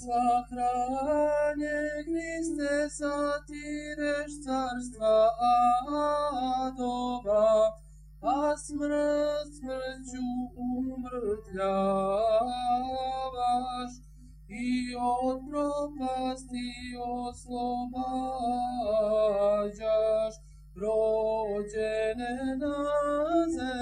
Sahranje Hriste, satireš carstva adova, a smrt smrću umrtljavaš i od propasti oslobađaš rođene na zemlji.